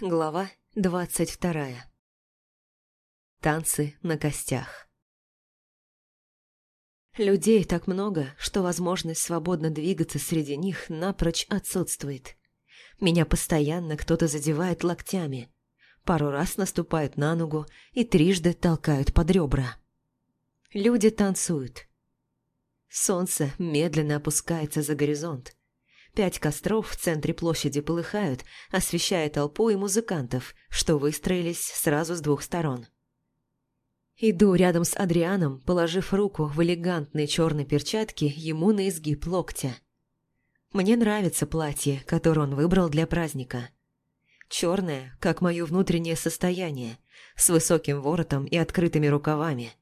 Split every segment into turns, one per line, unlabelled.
Глава двадцать вторая. Танцы на костях. Людей так много, что возможность свободно двигаться среди них напрочь отсутствует. Меня постоянно кто-то задевает локтями, пару раз наступают на ногу и трижды толкают под ребра. Люди танцуют. Солнце медленно опускается за горизонт. Пять костров в центре площади полыхают, освещая толпу и музыкантов, что выстроились сразу с двух сторон. Иду рядом с Адрианом, положив руку в элегантные черные перчатки ему на изгиб локтя. Мне нравится платье, которое он выбрал для праздника. Черное, как мое внутреннее состояние, с высоким воротом и открытыми рукавами.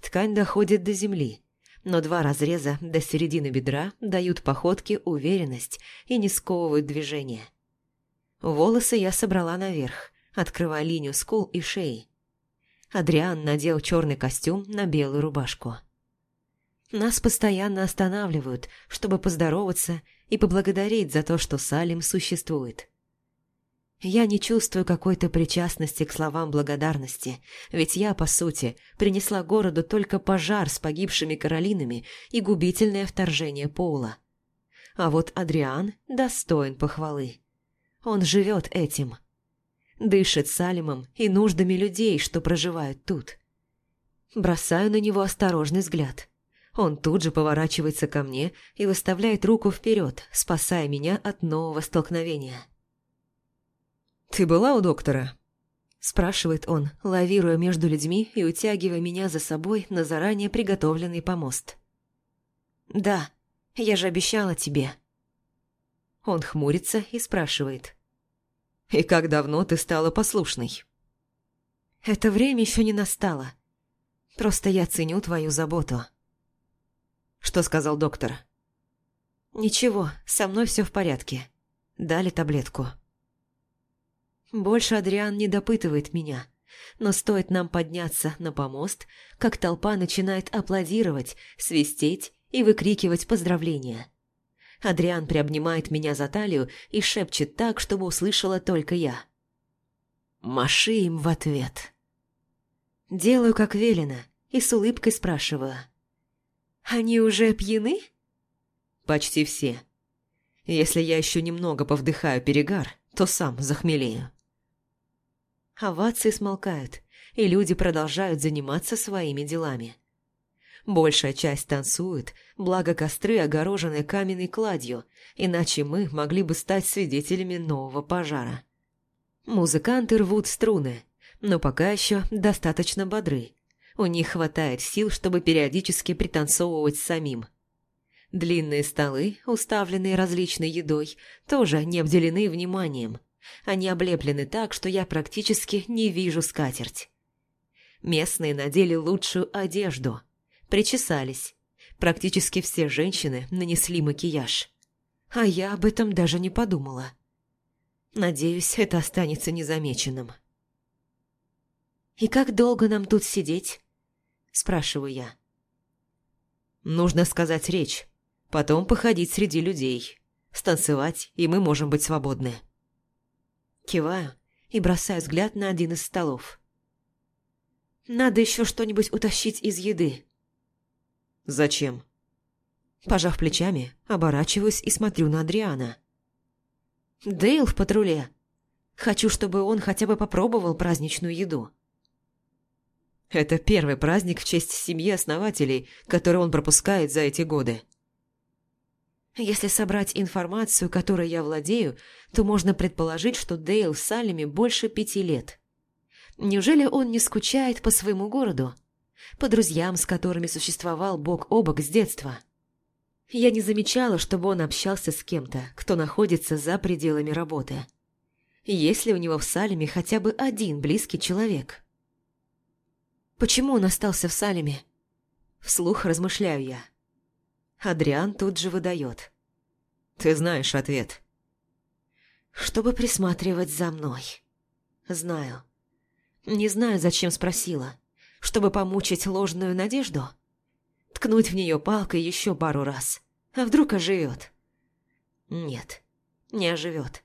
Ткань доходит до земли, но два разреза до середины бедра дают походке уверенность и не сковывают движение. Волосы я собрала наверх, открывая линию скул и шеи. Адриан надел черный костюм на белую рубашку. Нас постоянно останавливают, чтобы поздороваться и поблагодарить за то, что Салим существует. Я не чувствую какой-то причастности к словам благодарности, ведь я, по сути, принесла городу только пожар с погибшими Каролинами и губительное вторжение Поула. А вот Адриан достоин похвалы. Он живет этим. Дышит Салимом и нуждами людей, что проживают тут. Бросаю на него осторожный взгляд. Он тут же поворачивается ко мне и выставляет руку вперед, спасая меня от нового столкновения.
«Ты была у доктора?»
Спрашивает он, лавируя между людьми и утягивая меня за собой на заранее приготовленный помост. «Да, я же обещала тебе». Он хмурится и спрашивает.
«И как давно ты стала послушной?»
«Это время еще не настало. Просто я ценю твою заботу».
«Что сказал доктор?»
«Ничего, со мной все в порядке. Дали таблетку». Больше Адриан не допытывает меня. Но стоит нам подняться на помост, как толпа начинает аплодировать, свистеть и выкрикивать поздравления. Адриан приобнимает меня за талию и шепчет так, чтобы услышала только я. «Маши им в ответ». Делаю, как велено, и с улыбкой спрашиваю. «Они уже пьяны?»
«Почти все. Если я еще немного повдыхаю перегар, то сам захмелею».
Овации смолкают, и люди продолжают заниматься своими делами. Большая часть танцует, благо костры огорожены каменной кладью, иначе мы могли бы стать свидетелями нового пожара. Музыканты рвут струны, но пока еще достаточно бодры. У них хватает сил, чтобы периодически пританцовывать самим. Длинные столы, уставленные различной едой, тоже не обделены вниманием – они облеплены так, что я практически не вижу скатерть. Местные надели лучшую одежду, причесались. Практически все женщины нанесли макияж. А я об этом даже не подумала. Надеюсь, это останется незамеченным. «И как долго нам тут сидеть?» – спрашиваю я.
«Нужно сказать речь, потом походить среди людей, станцевать, и мы можем быть свободны».
Киваю и бросаю взгляд на один из столов. Надо еще что-нибудь утащить из еды.
Зачем?
Пожав плечами, оборачиваюсь и смотрю на Адриана. Дейл в патруле. Хочу, чтобы он хотя бы попробовал праздничную еду.
Это первый праздник в честь семьи основателей, который он пропускает за эти годы.
Если собрать информацию, которой я владею, то можно предположить, что Дейл в Салеме больше пяти лет. Неужели он не скучает по своему городу? По друзьям, с которыми существовал бок о бок с детства? Я не замечала, чтобы он общался с кем-то, кто находится за пределами работы. Есть ли у него в Салеме хотя бы один близкий человек? Почему он остался в Салеме? Вслух размышляю я. Адриан тут же выдает.
«Ты знаешь ответ».
«Чтобы присматривать за мной». «Знаю. Не знаю, зачем спросила. Чтобы помучить ложную надежду? Ткнуть в нее палкой еще пару раз. А вдруг оживет?» «Нет, не оживет.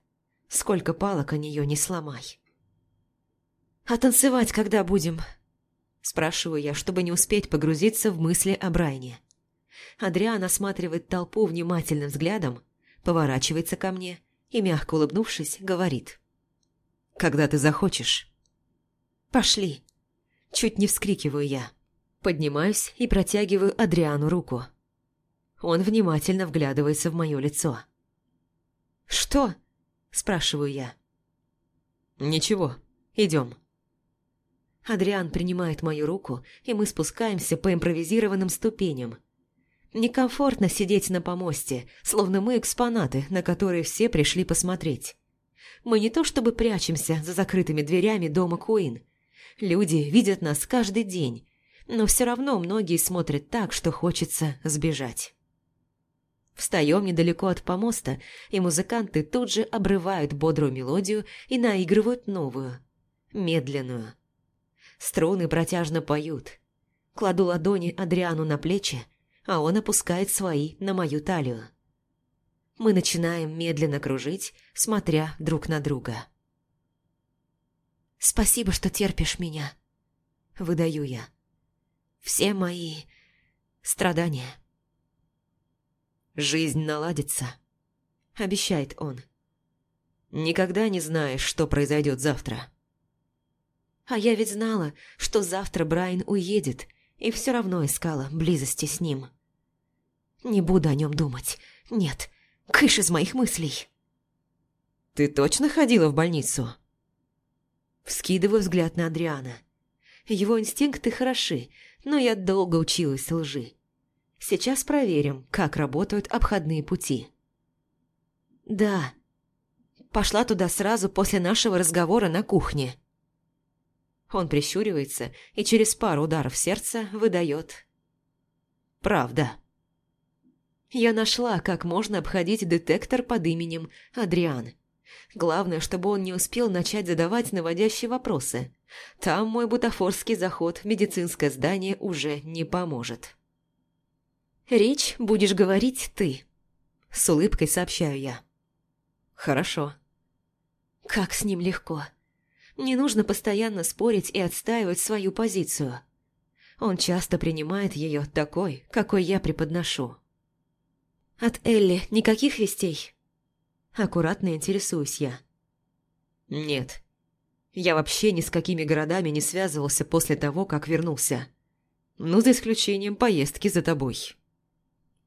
Сколько палок о нее не сломай. «А танцевать когда будем?» Спрашиваю я, чтобы не успеть погрузиться в мысли о Брайне. Адриан осматривает толпу внимательным взглядом, поворачивается ко мне и, мягко улыбнувшись, говорит. «Когда ты захочешь». «Пошли». Чуть не вскрикиваю я. Поднимаюсь и протягиваю Адриану руку. Он внимательно вглядывается в мое лицо. «Что?» – спрашиваю я. «Ничего, идем». Адриан принимает мою руку, и мы спускаемся по импровизированным ступеням. Некомфортно сидеть на помосте, словно мы экспонаты, на которые все пришли посмотреть. Мы не то чтобы прячемся за закрытыми дверями дома Куин. Люди видят нас каждый день, но все равно многие смотрят так, что хочется сбежать. Встаем недалеко от помоста, и музыканты тут же обрывают бодрую мелодию и наигрывают новую, медленную. Струны протяжно поют. Кладу ладони Адриану на плечи, а он опускает свои на мою талию. Мы начинаем медленно кружить, смотря друг на друга. «Спасибо, что терпишь меня», — выдаю я. «Все мои страдания». «Жизнь наладится», — обещает он. «Никогда не знаешь, что произойдет завтра». А я ведь знала, что завтра Брайан уедет, и все равно искала близости с ним. Не буду о нем думать. Нет, кыш из моих мыслей. «Ты точно ходила в больницу?» Вскидываю взгляд на Адриана. Его инстинкты хороши, но я долго училась лжи. Сейчас проверим, как работают обходные пути. «Да. Пошла туда сразу после нашего разговора на кухне». Он прищуривается и через пару ударов сердца выдает. «Правда». Я нашла, как можно обходить детектор под именем Адриан. Главное, чтобы он не успел начать задавать наводящие вопросы. Там мой бутафорский заход в медицинское здание уже не поможет. «Речь будешь говорить ты», — с улыбкой сообщаю я. «Хорошо». Как с ним легко. Не нужно постоянно спорить и отстаивать свою позицию. Он часто принимает ее такой, какой я преподношу. От Элли никаких вестей? Аккуратно интересуюсь я. Нет. Я вообще ни с какими городами не связывался после того, как вернулся. Ну, за исключением поездки за тобой.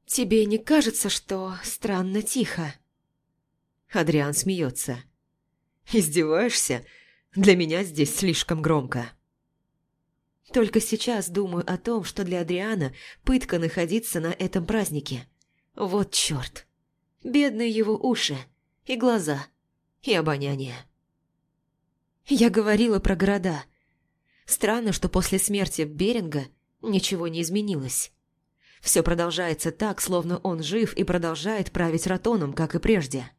Тебе не кажется, что странно тихо? Адриан смеется. Издеваешься? Для меня здесь слишком громко. Только сейчас думаю о том, что для Адриана пытка находиться на этом празднике. Вот черт. Бедные его уши, и глаза, и обоняние. Я говорила про города. Странно, что после смерти Беринга ничего не изменилось. Все продолжается так, словно он жив и продолжает править Ратоном, как и прежде.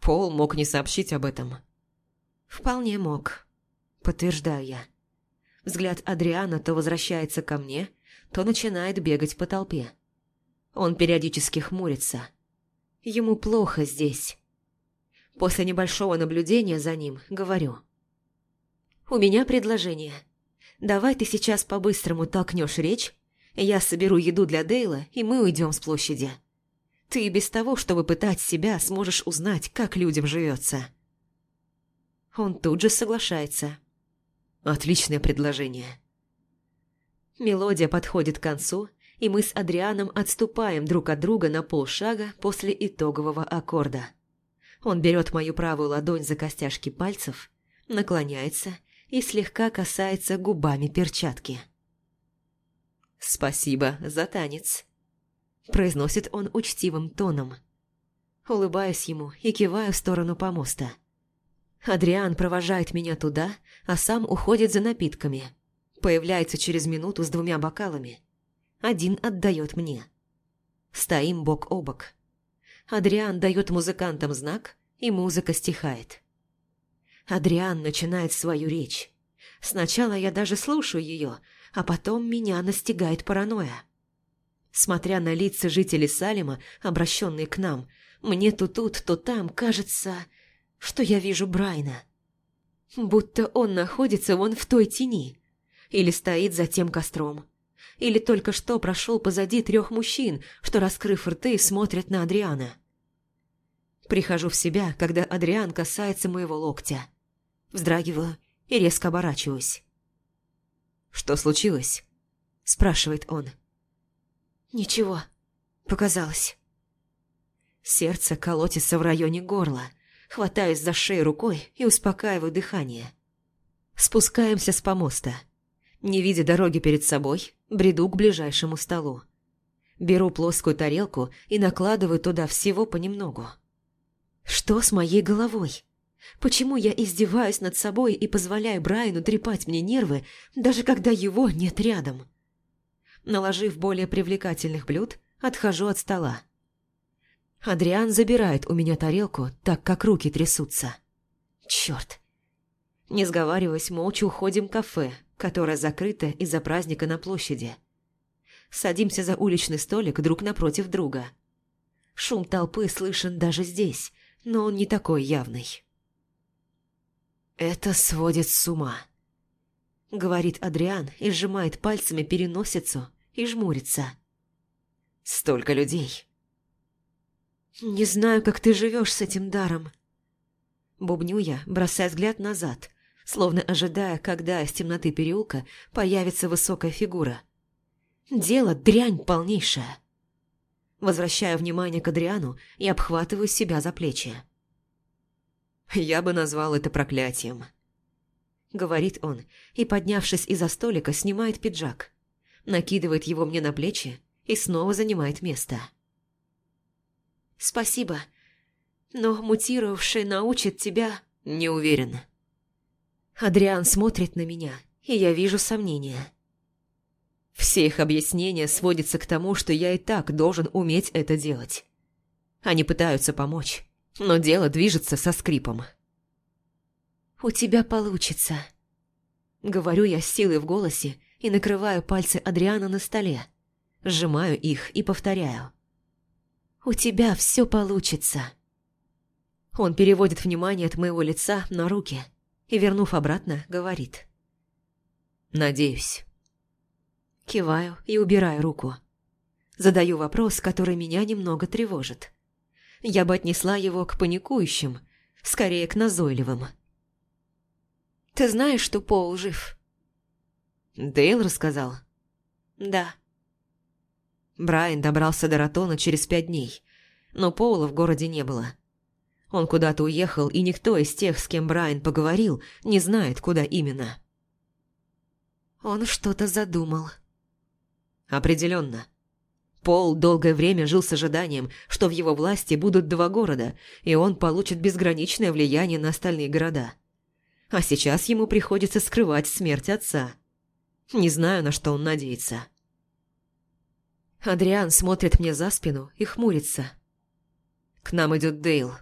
Пол мог не сообщить об этом. «Вполне мог», — подтверждаю я. Взгляд Адриана то возвращается ко мне, то начинает бегать по толпе. Он периодически хмурится. Ему плохо здесь. После небольшого наблюдения за ним говорю. «У меня предложение. Давай ты сейчас по-быстрому толкнешь речь, я соберу еду для Дейла, и мы уйдем с площади. Ты без того, чтобы пытать себя, сможешь узнать, как людям живется». Он тут же соглашается. Отличное предложение. Мелодия подходит к концу, и мы с Адрианом отступаем друг от друга на полшага после итогового аккорда. Он берет мою правую ладонь за костяшки пальцев, наклоняется и слегка касается губами перчатки. «Спасибо за танец», – произносит он учтивым тоном. Улыбаюсь ему и киваю в сторону помоста. Адриан провожает меня туда, а сам уходит за напитками. Появляется через минуту с двумя бокалами. Один отдает мне. Стоим бок о бок. Адриан дает музыкантам знак, и музыка стихает. Адриан начинает свою речь. Сначала я даже слушаю ее, а потом меня настигает паранойя. Смотря на лица жителей Салима, обращенные к нам, мне то тут, то там кажется, что я вижу Брайна. Будто он находится вон в той тени. Или стоит за тем костром. Или только что прошел позади трех мужчин, что, раскрыв рты, смотрят на Адриана. Прихожу в себя, когда Адриан касается моего локтя. Вздрагиваю и резко оборачиваюсь.
«Что случилось?»
– спрашивает он. «Ничего. Показалось». Сердце колотится в районе горла. Хватаюсь за шею рукой и успокаиваю дыхание. Спускаемся с помоста. Не видя дороги перед собой, бреду к ближайшему столу. Беру плоскую тарелку и накладываю туда всего понемногу. Что с моей головой? Почему я издеваюсь над собой и позволяю Брайану трепать мне нервы, даже когда его нет рядом? Наложив более привлекательных блюд, отхожу от стола. Адриан забирает у меня тарелку, так как руки трясутся. Черт! Не сговариваясь, молча уходим в кафе, которое закрыто из-за праздника на площади. Садимся за уличный столик друг напротив друга. Шум толпы слышен даже здесь, но он не такой явный. «Это сводит с ума», — говорит Адриан и сжимает пальцами переносицу и жмурится. «Столько людей». «Не знаю, как ты живешь с этим даром». Бубню я, бросая взгляд назад, словно ожидая, когда из темноты переулка появится высокая фигура. Дело дрянь полнейшая. Возвращаю внимание к Адриану и обхватываю себя за плечи.
«Я бы назвал это проклятием», — говорит он, и, поднявшись из-за столика, снимает пиджак, накидывает его мне на плечи и снова занимает место.
«Спасибо, но мутировавший научит тебя...»
«Не уверен».
Адриан смотрит на меня, и я вижу сомнения.
Все их объяснения сводятся к тому, что я и так должен уметь это делать. Они пытаются помочь, но дело движется со скрипом.
«У тебя получится», — говорю я с силой в голосе и накрываю пальцы Адриана на столе, сжимаю их и повторяю. «У тебя все получится». Он переводит внимание от моего лица на руки и, вернув обратно, говорит.
«Надеюсь».
Киваю и убираю руку. Задаю вопрос, который меня немного тревожит я бы отнесла его к паникующим, скорее к назойливым. «Ты знаешь, что Пол жив?»
Дейл рассказал.
«Да».
Брайан добрался до Ратона через пять дней, но Поула в городе не было. Он куда-то уехал, и никто из тех, с кем Брайан поговорил, не знает, куда именно.
Он что-то задумал.
Определенно. Пол долгое время жил с ожиданием, что в его власти будут два города, и он получит безграничное влияние на остальные города. А сейчас ему приходится скрывать смерть отца. Не знаю, на что он надеется.
Адриан смотрит мне за спину и хмурится.
К нам идет Дейл.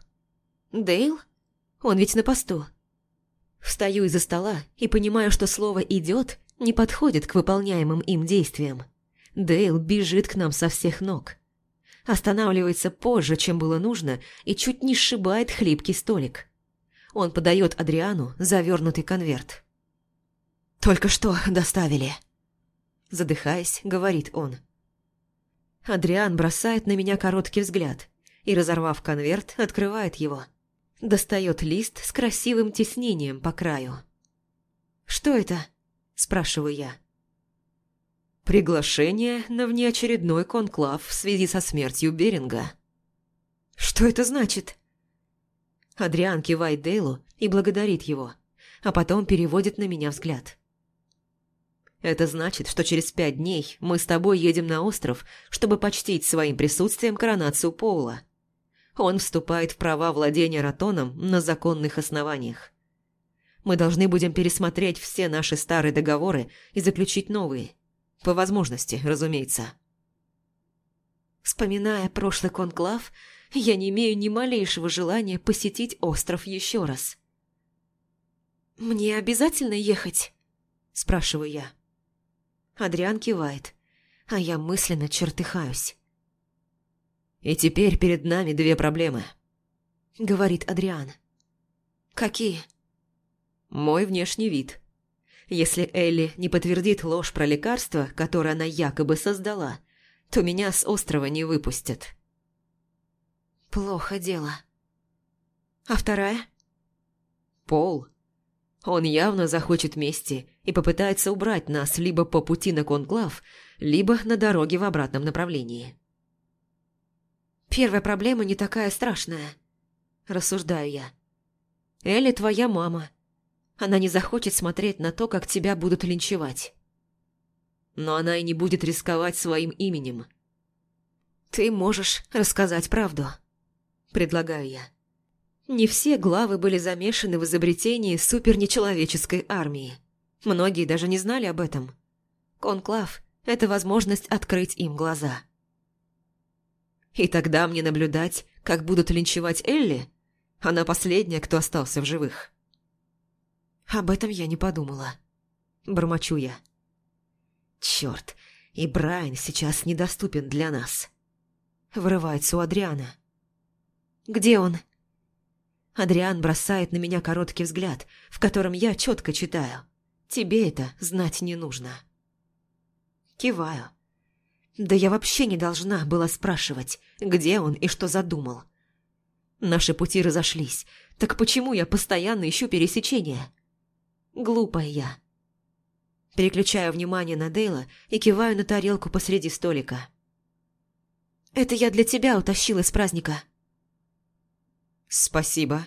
Дейл? Он ведь на посту. Встаю из-за стола и понимаю, что слово «идет» не подходит к выполняемым им действиям. Дейл бежит к нам со всех ног. Останавливается позже, чем было нужно, и чуть не сшибает хлипкий столик. Он подает Адриану завернутый конверт. «Только что доставили», – задыхаясь, говорит он. Адриан бросает на меня короткий взгляд и, разорвав конверт, открывает его. Достает лист с красивым тиснением по краю. «Что это?» – спрашиваю я.
Приглашение на внеочередной конклав в связи со смертью Беринга.
Что это значит? Адриан кивает Дейлу и благодарит его, а потом переводит на меня взгляд.
Это значит, что через пять дней мы с тобой едем на остров, чтобы почтить своим присутствием коронацию Поула. Он вступает в права владения Ратоном на законных основаниях. Мы должны будем пересмотреть все наши старые договоры и заключить новые. По возможности, разумеется.
Вспоминая прошлый конклав, я не имею ни малейшего желания посетить остров еще раз. «Мне обязательно ехать?» – спрашиваю я. Адриан кивает, а я мысленно чертыхаюсь.
«И теперь перед нами две проблемы», –
говорит Адриан. «Какие?»
«Мой внешний вид. Если Элли не подтвердит ложь про лекарство, которое она якобы создала, то меня с острова не выпустят».
«Плохо дело. А вторая?»
«Пол. Он явно захочет мести и попытается убрать нас либо по пути на конклав, либо на дороге в обратном направлении».
«Первая проблема не такая страшная», – рассуждаю я. «Элли твоя мама. Она не захочет смотреть на то, как тебя будут линчевать».
Но она и не будет рисковать своим именем.
«Ты можешь рассказать правду», – предлагаю я. Не все главы были замешаны в изобретении супернечеловеческой армии. Многие даже не знали об этом. Конклав – это возможность открыть им глаза. И тогда мне наблюдать, как будут линчевать Элли? Она последняя, кто остался в живых. Об этом я не подумала. Бормочу я. Черт, и Брайан сейчас недоступен для нас. Вырывается у Адриана. Где он? Адриан бросает на меня короткий взгляд, в котором я четко читаю. Тебе это знать не нужно. Киваю. Да я вообще не должна была спрашивать, где он и что задумал. Наши пути разошлись, так почему я постоянно ищу пересечения? Глупая я. Переключаю внимание на Дейла и киваю на тарелку посреди столика. «Это я для тебя утащила из праздника».
«Спасибо».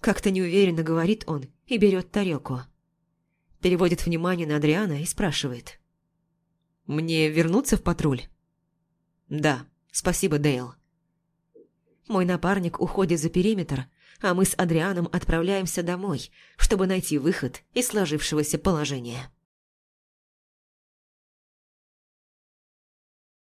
Как-то неуверенно говорит он и берет тарелку. Переводит внимание на Адриана и спрашивает.
Мне вернуться в патруль?
Да, спасибо, Дейл. Мой напарник уходит за периметр, а мы с Адрианом отправляемся домой, чтобы найти выход из сложившегося положения.